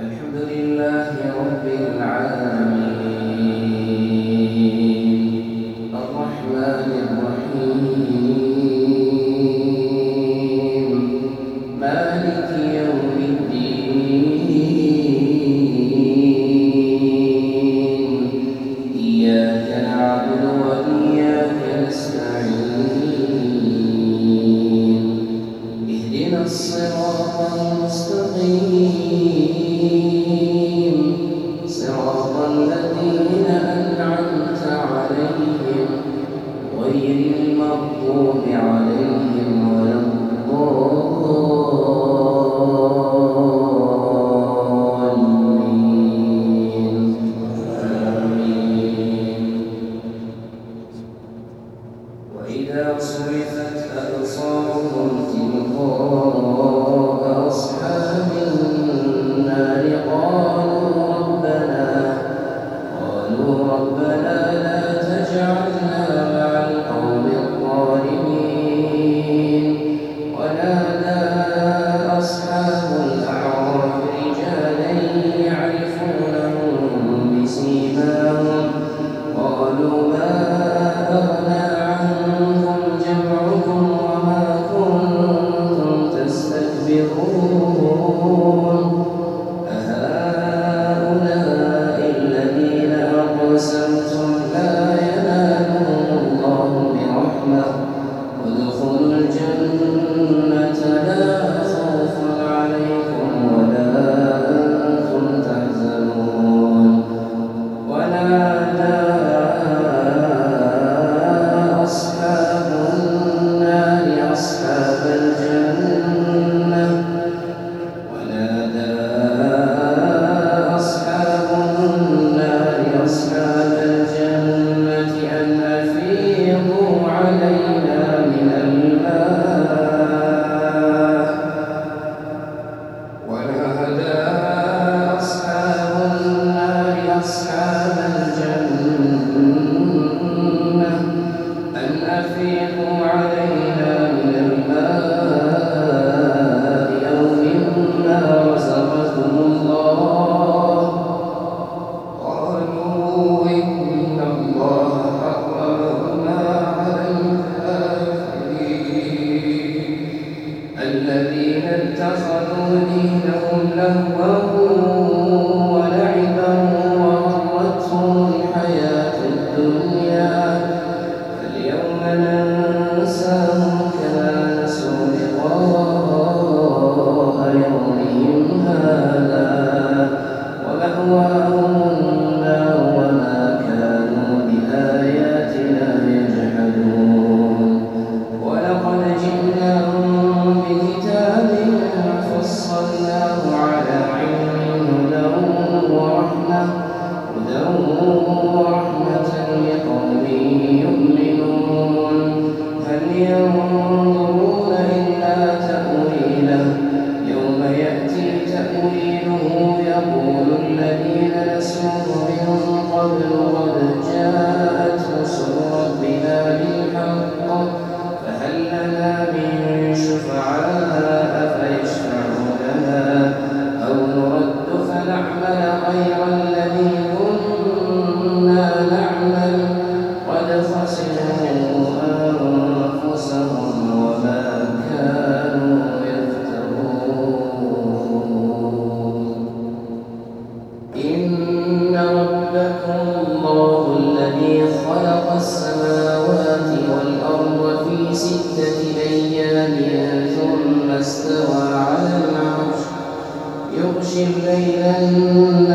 الحمد لله رب العالمين. الرحمن الرحيم. مالك يوم الدين. إياك نعبد وإياك نستعين. الصراط المستقيم. غير المغضوب عليهم ولا الضالين. آمين وإذا صرفت أبصارهم تلقاء أصحاب النار قالوا ربنا قالوا ربنا لا تجعلنا شفعاء في ستة أيام ثم استوى على العرش. يغشي الليل النهار